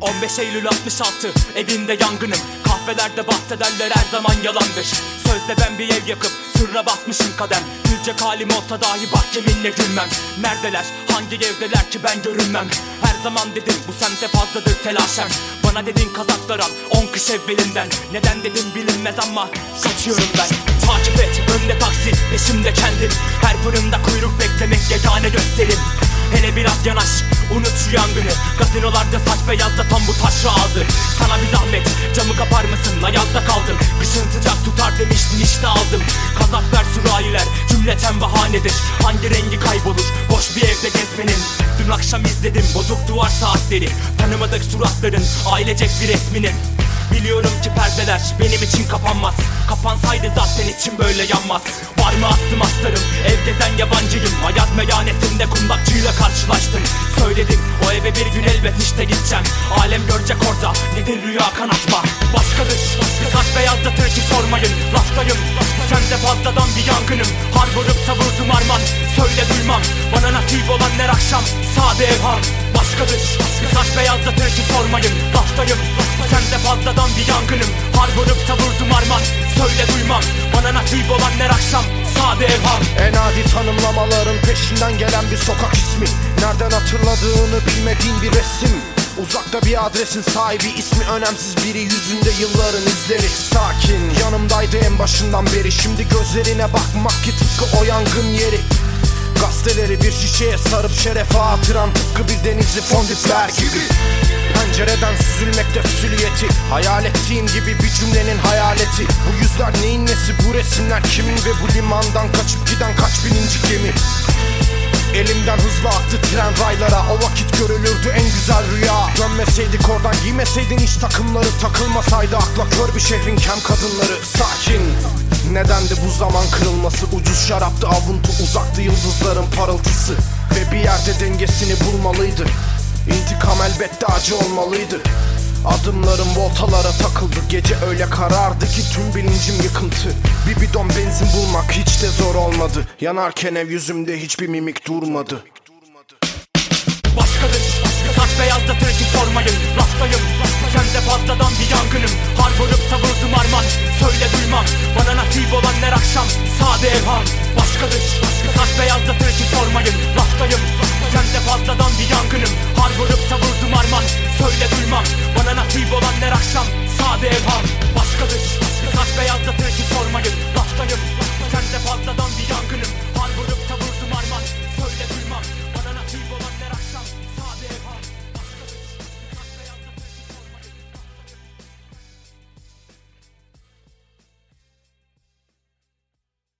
...15 Eylül 66 evinde yangınım. Kahvelerde bahsederler her zaman yalandır. Sözde ben bir ev yakıp sırra basmışım kadem. Gülecek halim olsa dahi bahçeminle gülmem. Neredeler hangi evdeler ki ben görünmem. Her zaman dedim bu semte fazladır telaşem. Bana dedin kazaklar al on kış evvelinden. Neden dedim bilinmez ama kaçıyorum ben peşimde kendim Her fırında kuyruk beklemek yegane gösterim. Hele biraz yanaş unut şu yangını. Gazinolarda saç beyazda tam bu taş ağzı. Sana bir zahmet camı kapar mısın? Ayakta kaldım Kışın sıcak tutar demiştin işte aldım. Kazaklar sürahiler cümleten bahanedir Hangi rengi kaybolur? Boş bir evde gezmenin. Dün akşam izledim bozuk duvar saatleri. Tanımadık suratların ailecek bir resmini Biliyorum ki perdeler benim için kapanmaz. Kapansaydı zaten içim böyle yanmaz. Var mı astım astarım? Ev gezen yabancıyım. Hayat meyhanesinde kundakçıyla karşılaştım. Söyledim o eve bir gün elbet işte gideceğim. Alem görecek orada nedir rüya kanatma? Başkadır birkaç beyazlatır ki sormayın. Laftayım sen de fazladan bir yangınım. Har vurup savurdum arman Söyle duymam bana nasip olan her akşam Sade evham. Başkadır birkaç beyazlatır ki sormayın. Laftayım fazladan bir yangınım. Har vurup savurdum arman Söyle duymam. Bana nasip olan her akşam Sade evham. En adi tanımlamaların peşinden gelen bir sokak ismi. Nereden hatırladığını bilmediğin bir resim. Uzakta bir adresin sahibi ismi önemsiz biri yüzünde yılların izleri. Sakin yanımdaydı en başından beri. Şimdi gözlerine bakmak ki tıpkı o yangın yeri Gazeteleri bir şişeye sarıp şerefe hatıran Tıpkı bir denizi fondipler gibi. Pencereden süzülmekte süliyeti Hayal ettiğim gibi bir cümlenin hayaleti. Bu yüzler neyin nesi bu resimler kimin Ve bu limandan kaçıp giden kaç Elimden hızlı aktı tren raylara. O vakit görülürdü en güzel rüya. Dönmeseydik oradan giymeseydin iş takımları. Takılmasaydı akla kör bir şehrin kem kadınları. Sakin. Nedendi bu zaman kırılması? Ucuz şaraptı avuntu uzaktı yıldızların parıltısı. Ve bir yerde dengesini bulmalıydı. İntikam elbette acı olmalıydı Adımlarım voltalara takıldı. Gece öyle karardı ki tüm bilincim yıkıntı. Bir bidon benzin bulmak hiç de zor olmadı. Yanarken ev yüzümde hiçbir mimik durmadı. Başkadır Saç beyazlatır ki sormayın. Laftayım sen de fazladan bir yangınım. Har vurup savurdum arman. Söyle duymam bana nasip olan her akşam Sade evham Başkadır Saç beyazlatır ki sormayın. Laftayım sen de fazladan bir yangınım